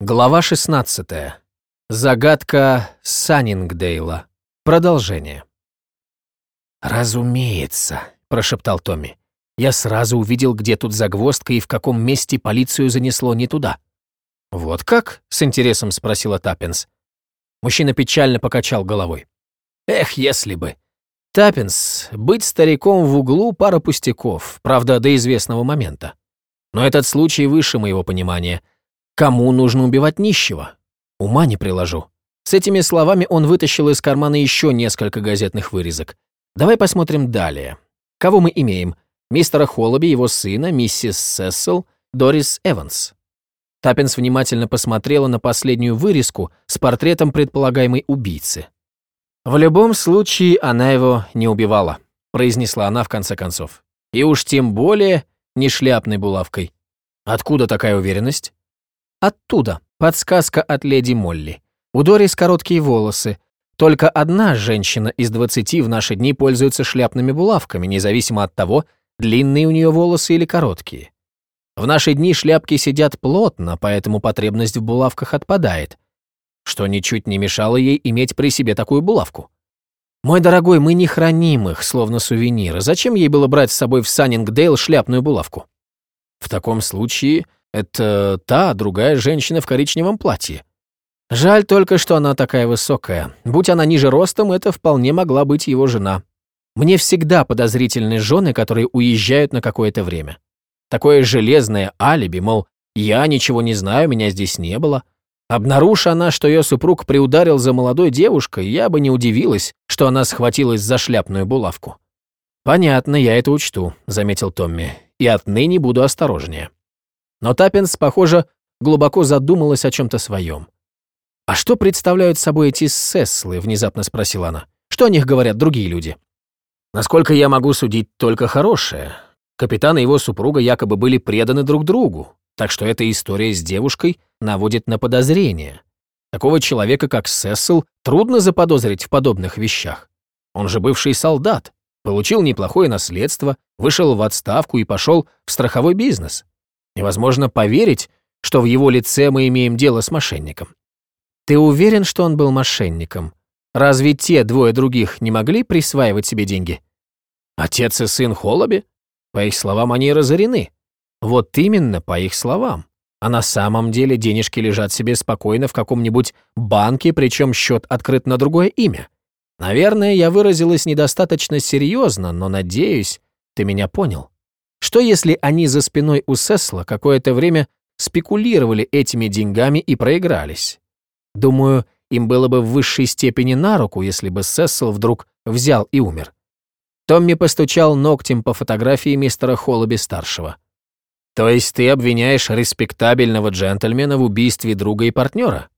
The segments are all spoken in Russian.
Глава 16. Загадка Саннингдейла. Продолжение. «Разумеется», — прошептал Томми. «Я сразу увидел, где тут загвоздка и в каком месте полицию занесло не туда». «Вот как?» — с интересом спросила Таппенс. Мужчина печально покачал головой. «Эх, если бы. Таппенс, быть стариком в углу — пара пустяков, правда, до известного момента. Но этот случай выше моего понимания — Кому нужно убивать нищего? Ума не приложу. С этими словами он вытащил из кармана еще несколько газетных вырезок. Давай посмотрим далее. Кого мы имеем? Мистера Холлоби, его сына, миссис Сессел, Дорис Эванс. Таппинс внимательно посмотрела на последнюю вырезку с портретом предполагаемой убийцы. «В любом случае она его не убивала», — произнесла она в конце концов. «И уж тем более не шляпной булавкой. Откуда такая уверенность?» Оттуда. Подсказка от леди Молли. У Дорис короткие волосы. Только одна женщина из двадцати в наши дни пользуется шляпными булавками, независимо от того, длинные у нее волосы или короткие. В наши дни шляпки сидят плотно, поэтому потребность в булавках отпадает, что ничуть не мешало ей иметь при себе такую булавку. Мой дорогой, мы не храним их, словно сувениры. Зачем ей было брать с собой в Саннингдейл шляпную булавку? В таком случае это та, другая женщина в коричневом платье. Жаль только, что она такая высокая. Будь она ниже ростом, это вполне могла быть его жена. Мне всегда подозрительны жены, которые уезжают на какое-то время. Такое железное алиби, мол, я ничего не знаю, меня здесь не было. Обнаружь она, что ее супруг приударил за молодой девушкой, я бы не удивилась, что она схватилась за шляпную булавку. «Понятно, я это учту», — заметил Томми, — «и отныне буду осторожнее». Но Таппинс, похоже, глубоко задумалась о чем-то своем. «А что представляют собой эти сеслы?» — внезапно спросила она. «Что о них говорят другие люди?» «Насколько я могу судить, только хорошее. Капитан и его супруга якобы были преданы друг другу, так что эта история с девушкой наводит на подозрение. Такого человека, как Сесл, трудно заподозрить в подобных вещах. Он же бывший солдат, получил неплохое наследство, вышел в отставку и пошел в страховой бизнес. Невозможно поверить, что в его лице мы имеем дело с мошенником. Ты уверен, что он был мошенником? Разве те двое других не могли присваивать себе деньги? Отец и сын Холоби? По их словам, они разорены. Вот именно по их словам. А на самом деле денежки лежат себе спокойно в каком-нибудь банке, причем счет открыт на другое имя. Наверное, я выразилась недостаточно серьезно, но надеюсь, ты меня понял. Что если они за спиной у Сесла какое-то время спекулировали этими деньгами и проигрались? Думаю, им было бы в высшей степени на руку, если бы Сесл вдруг взял и умер. Томми постучал ногтем по фотографии мистера Холлоби-старшего. «То есть ты обвиняешь респектабельного джентльмена в убийстве друга и партнера?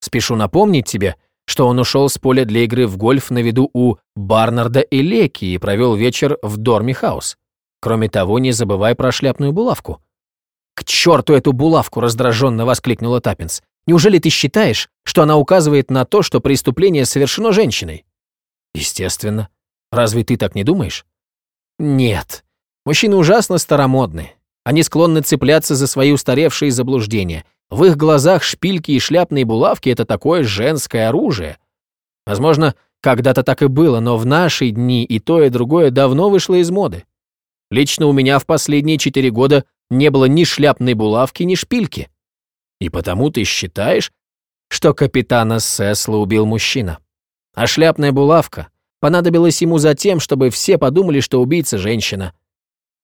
Спешу напомнить тебе, что он ушел с поля для игры в гольф на виду у Барнарда и Леки и провел вечер в Дорми-хаус. Кроме того, не забывай про шляпную булавку». «К черту эту булавку!» — раздраженно воскликнула Таппенс. «Неужели ты считаешь, что она указывает на то, что преступление совершено женщиной?» «Естественно. Разве ты так не думаешь?» «Нет. Мужчины ужасно старомодны. Они склонны цепляться за свои устаревшие заблуждения. В их глазах шпильки и шляпные булавки — это такое женское оружие. Возможно, когда-то так и было, но в наши дни и то, и другое давно вышло из моды. Лично у меня в последние четыре года не было ни шляпной булавки, ни шпильки. И потому ты считаешь, что капитана Сесла убил мужчина. А шляпная булавка понадобилась ему за тем, чтобы все подумали, что убийца женщина.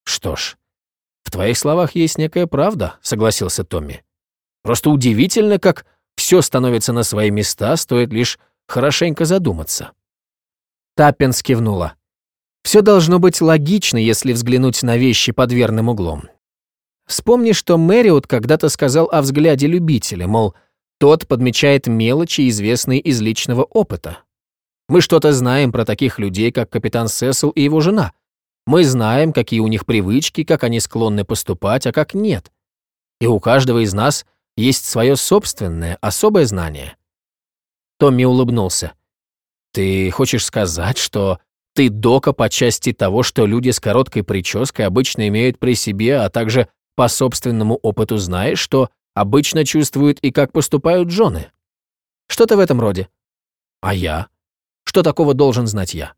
Что ж, в твоих словах есть некая правда, согласился Томми. Просто удивительно, как все становится на свои места, стоит лишь хорошенько задуматься. Таппинс кивнула. Все должно быть логично, если взглянуть на вещи под верным углом. Вспомни, что Мэриот когда-то сказал о взгляде любителя, мол, тот подмечает мелочи, известные из личного опыта. Мы что-то знаем про таких людей, как капитан Сесл и его жена. Мы знаем, какие у них привычки, как они склонны поступать, а как нет. И у каждого из нас есть свое собственное, особое знание. Томми улыбнулся. «Ты хочешь сказать, что ты дока по части того, что люди с короткой прической обычно имеют при себе, а также по собственному опыту знаешь, что обычно чувствуют и как поступают жены. Что-то в этом роде. А я? Что такого должен знать я?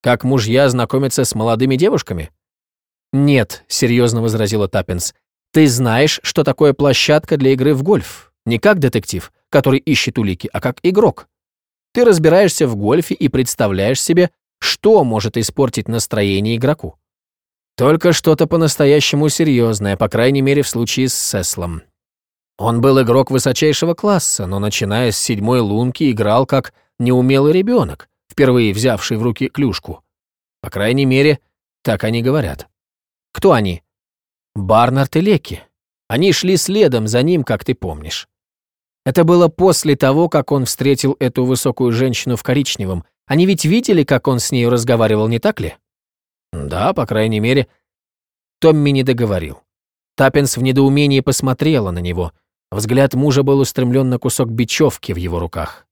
Как мужья знакомятся с молодыми девушками? Нет, серьезно возразила Таппинс. Ты знаешь, что такое площадка для игры в гольф. Не как детектив, который ищет улики, а как игрок. Ты разбираешься в гольфе и представляешь себе, что может испортить настроение игроку. Только что-то по-настоящему серьезное, по крайней мере в случае с Сеслом. Он был игрок высочайшего класса, но начиная с седьмой лунки играл как неумелый ребенок, впервые взявший в руки клюшку. По крайней мере, так они говорят. Кто они? Барнард и Леки. Они шли следом за ним, как ты помнишь. Это было после того, как он встретил эту высокую женщину в коричневом. Они ведь видели, как он с ней разговаривал, не так ли? Да, по крайней мере. Томми не договорил. Таппенс в недоумении посмотрела на него. Взгляд мужа был устремлен на кусок бечевки в его руках.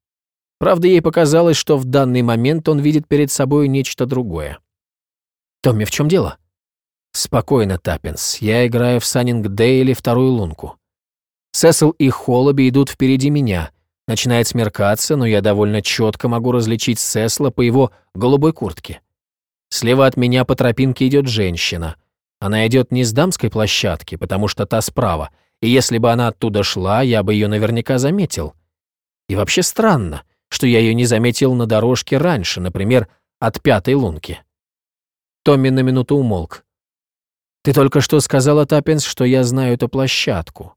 Правда, ей показалось, что в данный момент он видит перед собой нечто другое. «Томми, в чем дело?» «Спокойно, Таппенс. Я играю в Саннингдейле вторую лунку. Сессл и Холлаби идут впереди меня. Начинает смеркаться, но я довольно четко могу различить Сессла по его голубой куртке. Слева от меня по тропинке идет женщина. Она идет не с дамской площадки, потому что та справа, и если бы она оттуда шла, я бы ее наверняка заметил. И вообще странно, что я ее не заметил на дорожке раньше, например, от пятой лунки. Томми на минуту умолк. «Ты только что сказала, Таппинс, что я знаю эту площадку.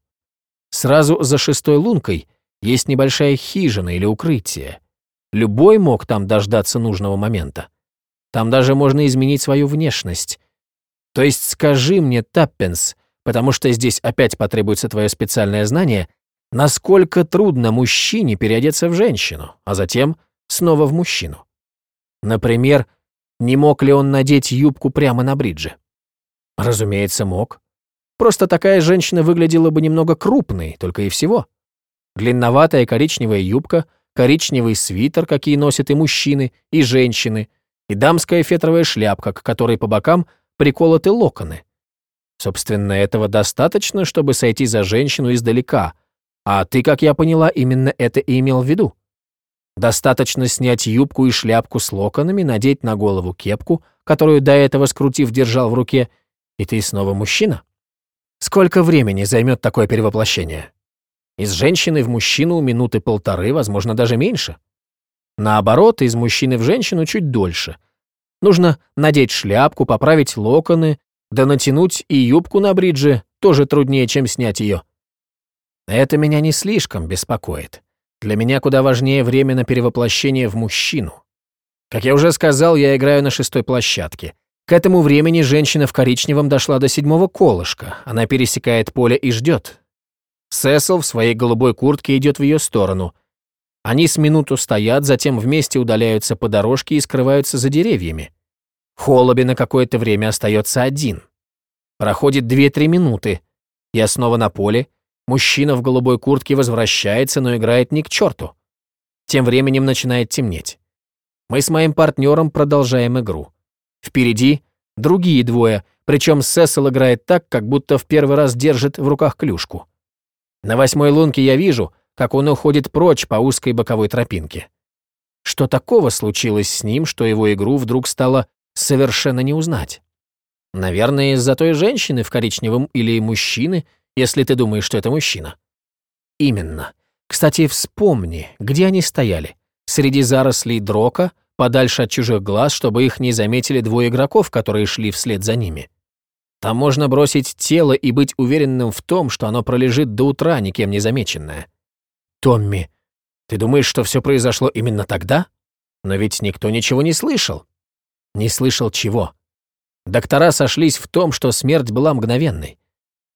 Сразу за шестой лункой есть небольшая хижина или укрытие. Любой мог там дождаться нужного момента. Там даже можно изменить свою внешность. То есть скажи мне, Таппенс, потому что здесь опять потребуется твое специальное знание, насколько трудно мужчине переодеться в женщину, а затем снова в мужчину. Например, не мог ли он надеть юбку прямо на бридже? Разумеется, мог. Просто такая женщина выглядела бы немного крупной, только и всего. Длинноватая коричневая юбка, коричневый свитер, какие носят и мужчины, и женщины, и дамская фетровая шляпка, к которой по бокам приколоты локоны. Собственно, этого достаточно, чтобы сойти за женщину издалека, а ты, как я поняла, именно это и имел в виду. Достаточно снять юбку и шляпку с локонами, надеть на голову кепку, которую до этого скрутив держал в руке, и ты снова мужчина. Сколько времени займет такое перевоплощение? Из женщины в мужчину минуты полторы, возможно, даже меньше. Наоборот, из мужчины в женщину чуть дольше. Нужно надеть шляпку, поправить локоны, да натянуть и юбку на бридже тоже труднее, чем снять ее. Это меня не слишком беспокоит. Для меня куда важнее время на перевоплощение в мужчину. Как я уже сказал, я играю на шестой площадке. К этому времени женщина в коричневом дошла до седьмого колышка. Она пересекает поле и ждет. Сесл в своей голубой куртке идет в ее сторону — они с минуту стоят, затем вместе удаляются по дорожке и скрываются за деревьями. Холоби на какое-то время остается один. Проходит две-три минуты. Я снова на поле. Мужчина в голубой куртке возвращается, но играет не к черту. Тем временем начинает темнеть. Мы с моим партнером продолжаем игру. Впереди другие двое, причем Сесил играет так, как будто в первый раз держит в руках клюшку. На восьмой лунке я вижу, как он уходит прочь по узкой боковой тропинке. Что такого случилось с ним, что его игру вдруг стало совершенно не узнать? Наверное, из-за той женщины в коричневом или мужчины, если ты думаешь, что это мужчина. Именно. Кстати, вспомни, где они стояли. Среди зарослей дрока, подальше от чужих глаз, чтобы их не заметили двое игроков, которые шли вслед за ними. Там можно бросить тело и быть уверенным в том, что оно пролежит до утра, никем не замеченное. Томми, ты думаешь, что все произошло именно тогда? Но ведь никто ничего не слышал. Не слышал чего? Доктора сошлись в том, что смерть была мгновенной.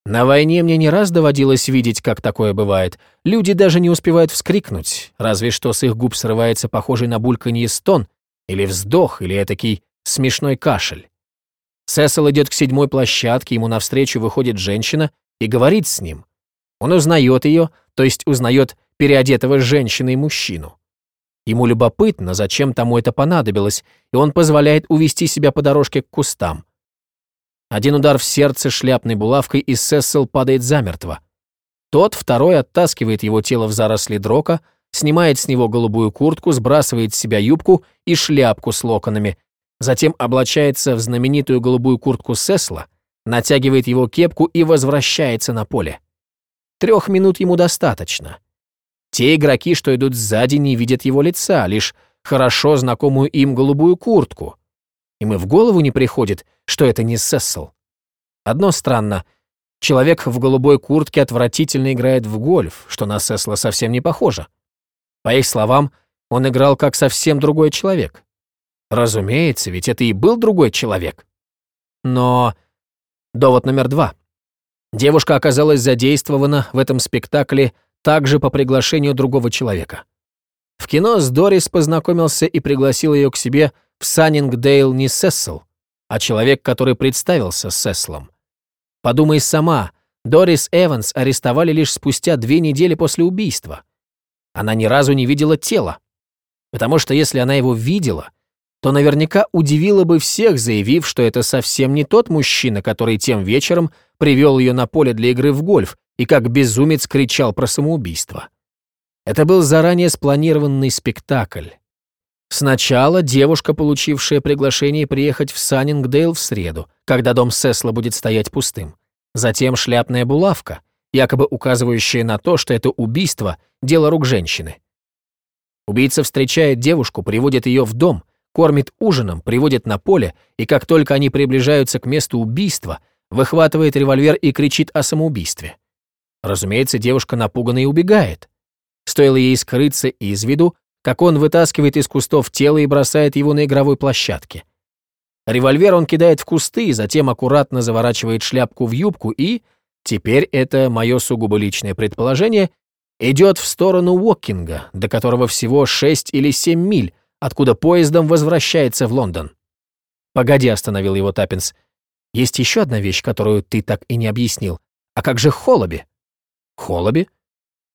На войне мне не раз доводилось видеть, как такое бывает. Люди даже не успевают вскрикнуть, разве что с их губ срывается похожий на бульканье стон, или вздох, или этакий смешной кашель. Сесил идет к седьмой площадке, ему навстречу выходит женщина и говорит с ним. Он узнает ее, то есть узнает переодетого женщиной мужчину. Ему любопытно, зачем тому это понадобилось, и он позволяет увести себя по дорожке к кустам. Один удар в сердце шляпной булавкой, и Сессел падает замертво. Тот второй оттаскивает его тело в заросли дрока, снимает с него голубую куртку, сбрасывает с себя юбку и шляпку с локонами, затем облачается в знаменитую голубую куртку Сесла, натягивает его кепку и возвращается на поле. Трех минут ему достаточно. Те игроки, что идут сзади, не видят его лица, лишь хорошо знакомую им голубую куртку. Им и в голову не приходит, что это не Сессел. Одно странно. Человек в голубой куртке отвратительно играет в гольф, что на Сесла совсем не похоже. По их словам, он играл как совсем другой человек. Разумеется, ведь это и был другой человек. Но довод номер два. Девушка оказалась задействована в этом спектакле также по приглашению другого человека. В кино с Дорис познакомился и пригласил ее к себе в Саннингдейл не Сессел, а человек, который представился Сеслом. Подумай сама, Дорис Эванс арестовали лишь спустя две недели после убийства. Она ни разу не видела тела. Потому что если она его видела, то наверняка удивила бы всех, заявив, что это совсем не тот мужчина, который тем вечером привел ее на поле для игры в гольф и как безумец кричал про самоубийство. Это был заранее спланированный спектакль. Сначала девушка, получившая приглашение приехать в Саннингдейл в среду, когда дом Сесла будет стоять пустым. Затем шляпная булавка, якобы указывающая на то, что это убийство – дело рук женщины. Убийца встречает девушку, приводит ее в дом, кормит ужином, приводит на поле, и как только они приближаются к месту убийства, выхватывает револьвер и кричит о самоубийстве. Разумеется, девушка напугана и убегает. Стоило ей скрыться из виду, как он вытаскивает из кустов тело и бросает его на игровой площадке. Револьвер он кидает в кусты, затем аккуратно заворачивает шляпку в юбку и, теперь это мое сугубо личное предположение, идет в сторону Уокинга, до которого всего 6 или 7 миль, откуда поездом возвращается в Лондон. «Погоди», — остановил его Таппинс. «Есть еще одна вещь, которую ты так и не объяснил. А как же Холоби?» «Холоби?»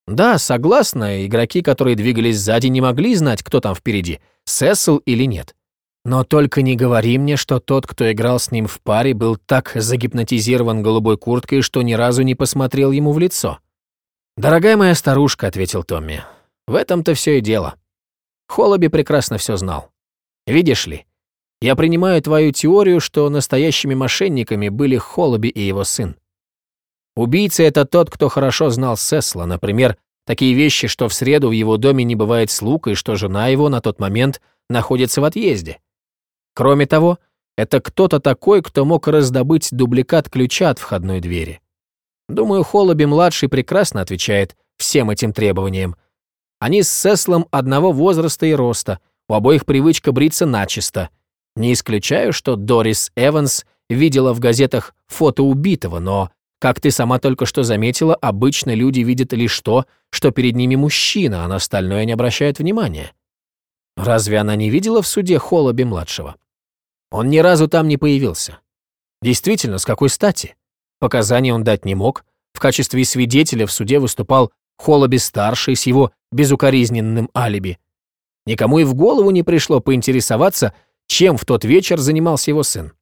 Да, согласна, игроки, которые двигались сзади, не могли знать, кто там впереди, Сесл или нет. Но только не говори мне, что тот, кто играл с ним в паре, был так загипнотизирован голубой курткой, что ни разу не посмотрел ему в лицо. «Дорогая моя старушка», — ответил Томми, — «в этом-то все и дело». Холоби прекрасно все знал. Видишь ли, я принимаю твою теорию, что настоящими мошенниками были Холоби и его сын. Убийца — это тот, кто хорошо знал Сесла, например, такие вещи, что в среду в его доме не бывает слуг и что жена его на тот момент находится в отъезде. Кроме того, это кто-то такой, кто мог раздобыть дубликат ключа от входной двери. Думаю, Холоби-младший прекрасно отвечает всем этим требованиям. Они с Сеслом одного возраста и роста, у обоих привычка бриться начисто. Не исключаю, что Дорис Эванс видела в газетах фото убитого, но как ты сама только что заметила, обычно люди видят лишь то, что перед ними мужчина, а на остальное не обращают внимания. Разве она не видела в суде Холоби-младшего? Он ни разу там не появился. Действительно, с какой стати? Показания он дать не мог. В качестве свидетеля в суде выступал Холоби-старший с его безукоризненным алиби. Никому и в голову не пришло поинтересоваться, чем в тот вечер занимался его сын.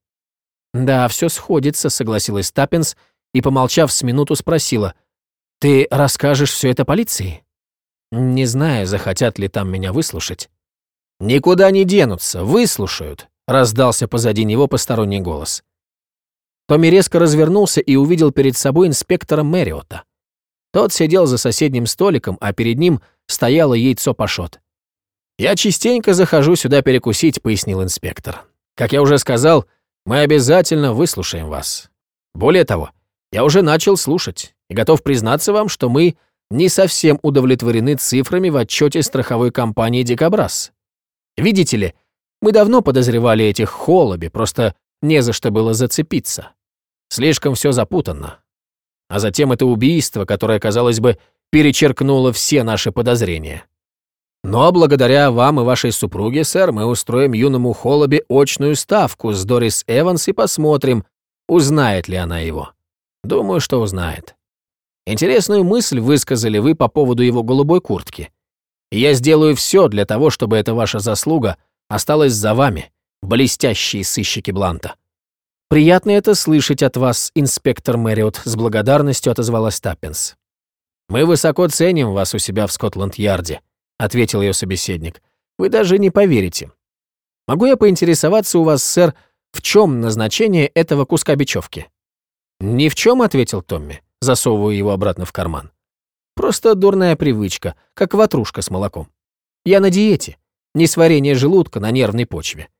«Да, все сходится», — согласилась Таппинс, — и, помолчав с минуту, спросила, «Ты расскажешь все это полиции?» Не знаю, захотят ли там меня выслушать. «Никуда не денутся, выслушают», — раздался позади него посторонний голос. Томми резко развернулся и увидел перед собой инспектора Мэриота. Тот сидел за соседним столиком, а перед ним стояло яйцо пашот. «Я частенько захожу сюда перекусить», — пояснил инспектор. «Как я уже сказал, мы обязательно выслушаем вас. Более того, я уже начал слушать и готов признаться вам, что мы не совсем удовлетворены цифрами в отчете страховой компании «Дикобраз». Видите ли, мы давно подозревали этих холоби, просто не за что было зацепиться. Слишком все запутанно. А затем это убийство, которое, казалось бы, перечеркнуло все наши подозрения. Но благодаря вам и вашей супруге, сэр, мы устроим юному Холоби очную ставку с Дорис Эванс и посмотрим, узнает ли она его. Думаю, что узнает. Интересную мысль высказали вы по поводу его голубой куртки. Я сделаю все для того, чтобы эта ваша заслуга осталась за вами, блестящие сыщики Бланта. Приятно это слышать от вас, инспектор Мэриот, с благодарностью отозвалась Таппинс. «Мы высоко ценим вас у себя в Скотланд-Ярде», — ответил ее собеседник. «Вы даже не поверите. Могу я поинтересоваться у вас, сэр, в чем назначение этого куска бечевки?» «Ни в чем», — ответил Томми, засовывая его обратно в карман. «Просто дурная привычка, как ватрушка с молоком. Я на диете, не сварение желудка на нервной почве.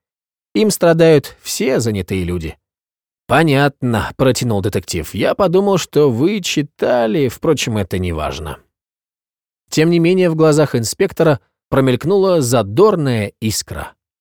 Им страдают все занятые люди». «Понятно», — протянул детектив. «Я подумал, что вы читали, впрочем, это не важно». Тем не менее, в глазах инспектора промелькнула задорная искра.